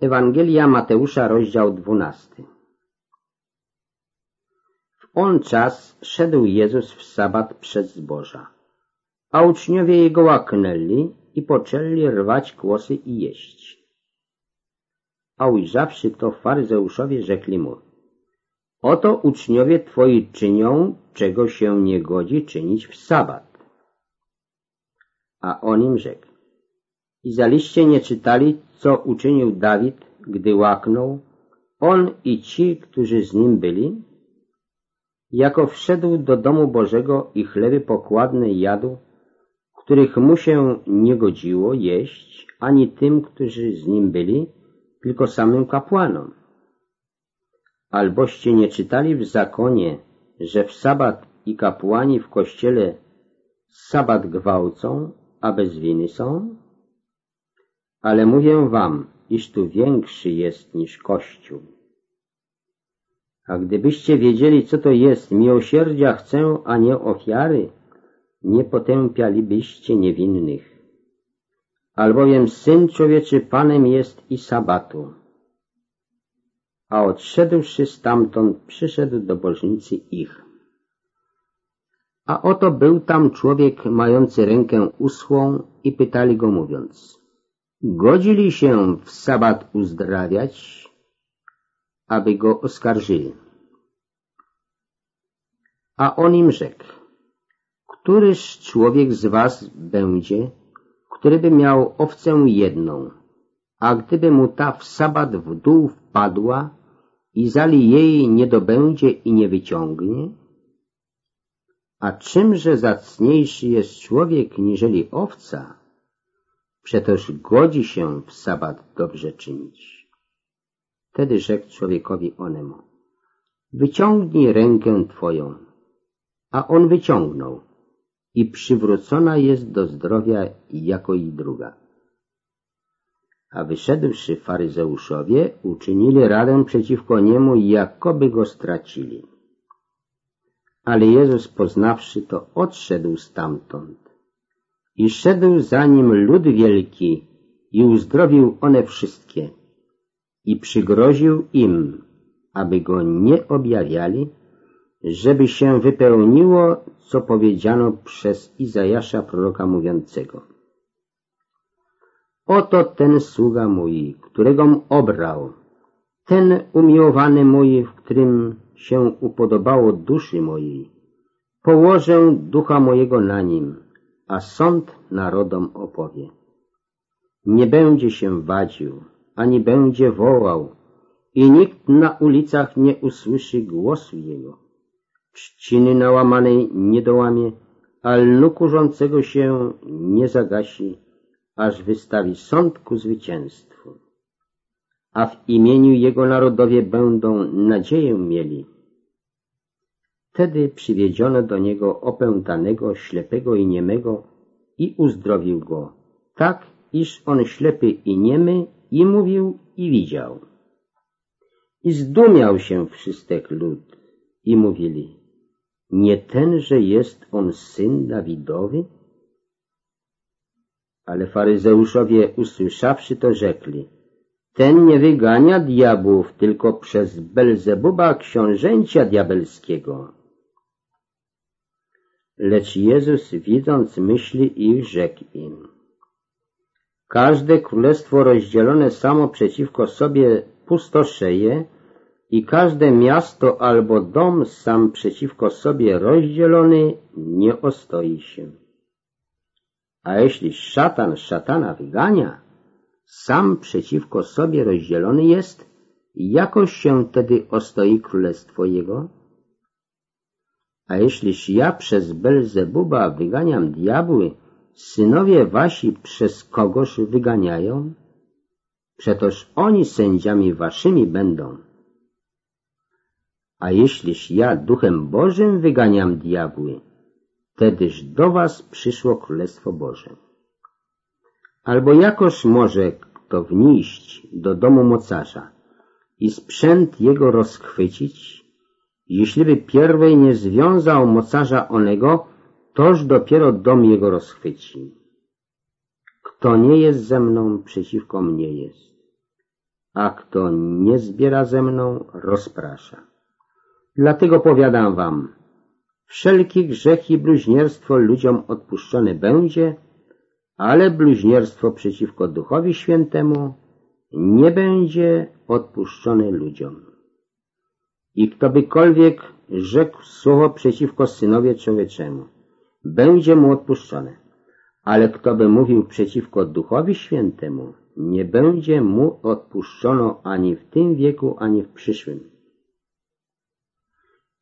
Ewangelia Mateusza, rozdział dwunasty. W on czas szedł Jezus w sabat przez zboża, a uczniowie Jego łaknęli i poczęli rwać kłosy i jeść. A ujrzawszy to faryzeuszowie rzekli mu, oto uczniowie Twoi czynią, czego się nie godzi czynić w sabat. A on im rzekł, i zaliście nie czytali, co uczynił Dawid, gdy łaknął, on i ci, którzy z nim byli? Jako wszedł do domu Bożego i chleby pokładne jadł, których mu się nie godziło jeść, ani tym, którzy z nim byli, tylko samym kapłanom. Alboście nie czytali w zakonie, że w sabat i kapłani w kościele sabat gwałcą, a bez winy są? Ale mówię wam, iż tu większy jest niż Kościół. A gdybyście wiedzieli, co to jest miłosierdzia chcę, a nie ofiary, nie potępialibyście niewinnych. Albowiem Syn Człowieczy Panem jest i sabatu. A odszedłszy stamtąd, przyszedł do bożnicy ich. A oto był tam człowiek mający rękę uschłą i pytali go mówiąc, godzili się w sabat uzdrawiać, aby go oskarżyli. A on im rzekł, któryż człowiek z was będzie, który by miał owcę jedną, a gdyby mu ta w sabat w dół wpadła i zali jej nie dobędzie i nie wyciągnie? A czymże zacniejszy jest człowiek niżeli owca, Przetoż godzi się w sabat dobrze czynić. Wtedy rzekł człowiekowi onemu, wyciągnij rękę twoją. A on wyciągnął i przywrócona jest do zdrowia jako i druga. A wyszedłszy faryzeuszowie, uczynili radę przeciwko niemu, jakoby go stracili. Ale Jezus poznawszy to, odszedł stamtąd i szedł za nim lud wielki i uzdrowił one wszystkie i przygroził im, aby go nie objawiali, żeby się wypełniło, co powiedziano przez Izajasza proroka mówiącego. Oto ten sługa mój, któregom obrał, ten umiłowany mój, w którym się upodobało duszy mojej. Położę ducha mojego na nim a sąd narodom opowie. Nie będzie się wadził, ani będzie wołał, i nikt na ulicach nie usłyszy głosu jego. Trzciny nałamanej nie dołamie, a lnu kurzącego się nie zagasi, aż wystawi sąd ku zwycięstwu. A w imieniu jego narodowie będą nadzieję mieli. Wtedy przywiedziono do niego opętanego, ślepego i niemego i uzdrowił go, tak iż on ślepy i niemy i mówił i widział. I zdumiał się wszystek lud i mówili, nie tenże jest on syn Dawidowy? Ale faryzeuszowie usłyszawszy to rzekli, ten nie wygania diabłów, tylko przez Belzebuba książęcia diabelskiego. Lecz Jezus, widząc myśli ich, rzekł im. Każde królestwo rozdzielone samo przeciwko sobie pustoszeje i każde miasto albo dom sam przeciwko sobie rozdzielony nie ostoi się. A jeśli szatan szatana wygania, sam przeciwko sobie rozdzielony jest, jakoś się wtedy ostoi królestwo jego? A jeśliż ja przez Belzebuba wyganiam diabły, synowie wasi przez kogoż wyganiają? Przetoż oni sędziami waszymi będą. A jeśliż ja duchem Bożym wyganiam diabły, wtedyż do was przyszło Królestwo Boże. Albo jakoż może kto wnieść do domu mocarza i sprzęt jego rozchwycić Jeśliby pierwej nie związał mocarza onego, toż dopiero dom jego rozchwyci. Kto nie jest ze mną, przeciwko mnie jest. a kto nie zbiera ze mną, rozprasza. Dlatego powiadam wam, wszelki grzech i bluźnierstwo ludziom odpuszczone będzie, ale bluźnierstwo przeciwko Duchowi Świętemu nie będzie odpuszczone ludziom. I kto bykolwiek rzekł słowo przeciwko Synowie Człowieczemu, będzie mu odpuszczone. Ale kto by mówił przeciwko Duchowi Świętemu, nie będzie mu odpuszczono ani w tym wieku, ani w przyszłym.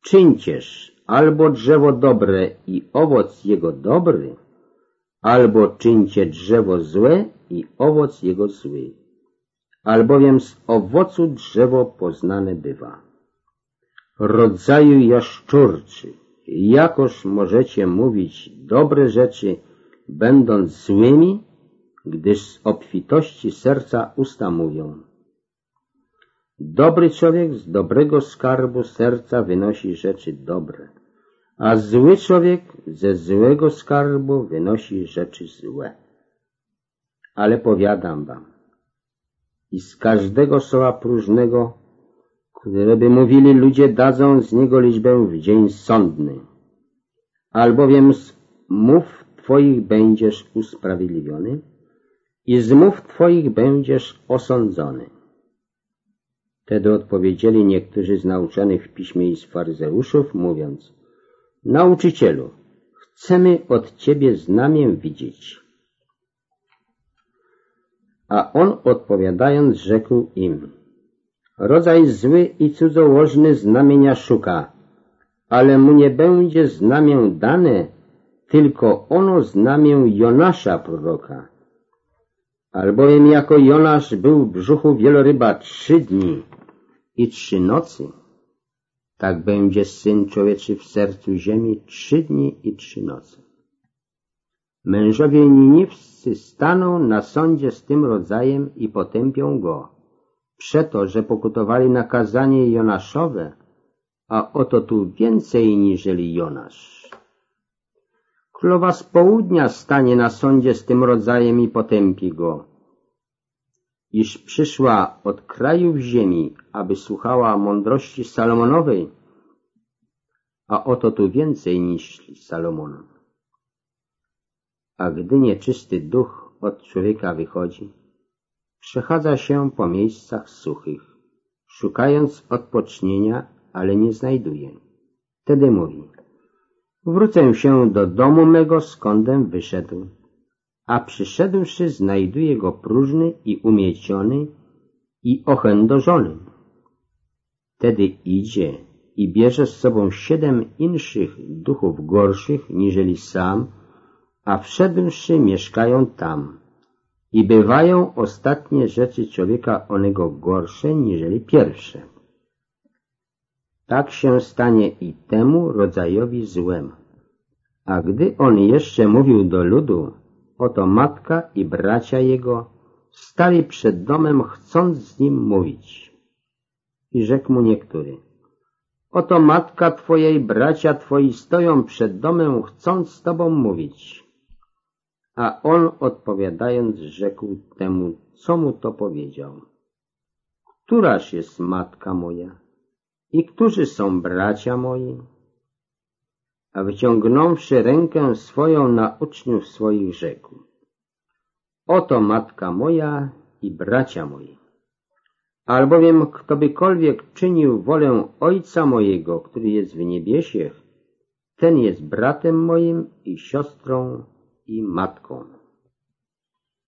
Czyńcież albo drzewo dobre i owoc jego dobry, albo czyńcie drzewo złe i owoc jego zły, albowiem z owocu drzewo poznane bywa. Rodzaju jaszczurczy, jakoż możecie mówić dobre rzeczy, będąc złymi, gdyż z obfitości serca usta mówią. Dobry człowiek z dobrego skarbu serca wynosi rzeczy dobre, a zły człowiek ze złego skarbu wynosi rzeczy złe. Ale powiadam wam, i z każdego słowa próżnego, które by mówili ludzie, dadzą z niego liczbę w dzień sądny. Albowiem z mów Twoich będziesz usprawiedliwiony i z mów Twoich będziesz osądzony. Wtedy odpowiedzieli niektórzy z nauczonych w piśmie i z faryzeuszów, mówiąc Nauczycielu, chcemy od Ciebie znamię widzieć. A on odpowiadając rzekł im Rodzaj zły i cudzołożny znamienia szuka, ale mu nie będzie znamię dane, tylko ono znamię Jonasza proroka. Albowiem jako Jonasz był w brzuchu wieloryba trzy dni i trzy nocy, tak będzie Syn Człowieczy w sercu ziemi trzy dni i trzy nocy. Mężowie niniwscy staną na sądzie z tym rodzajem i potępią go, przeto, że pokutowali nakazanie Jonaszowe, a oto tu więcej niżeli Jonasz. Królowa z południa stanie na sądzie z tym rodzajem i potępi go, iż przyszła od krajów ziemi, aby słuchała mądrości Salomonowej, a oto tu więcej niż Salomona. A gdy nieczysty duch od człowieka wychodzi, przechadza się po miejscach suchych, szukając odpocznienia, ale nie znajduje. Wtedy mówi, wrócę się do domu mego, skądem wyszedł, a przyszedłszy znajduje go próżny i umieciony i ochędożony. Wtedy idzie i bierze z sobą siedem inszych duchów gorszych niżeli sam, a wszedłszy mieszkają tam. I bywają ostatnie rzeczy człowieka onego gorsze niżeli pierwsze. Tak się stanie i temu rodzajowi złemu. A gdy on jeszcze mówił do ludu, oto matka i bracia jego stali przed domem, chcąc z nim mówić. I rzekł mu niektóry, oto matka twojej, bracia twoi stoją przed domem, chcąc z tobą mówić. A on odpowiadając rzekł temu, co mu to powiedział. Któraż jest matka moja i którzy są bracia moi? A wyciągnąwszy rękę swoją na uczniów swoich rzekł. Oto matka moja i bracia moi. Albowiem ktobykolwiek czynił wolę Ojca mojego, który jest w niebiesiech, ten jest bratem moim i siostrą i matką.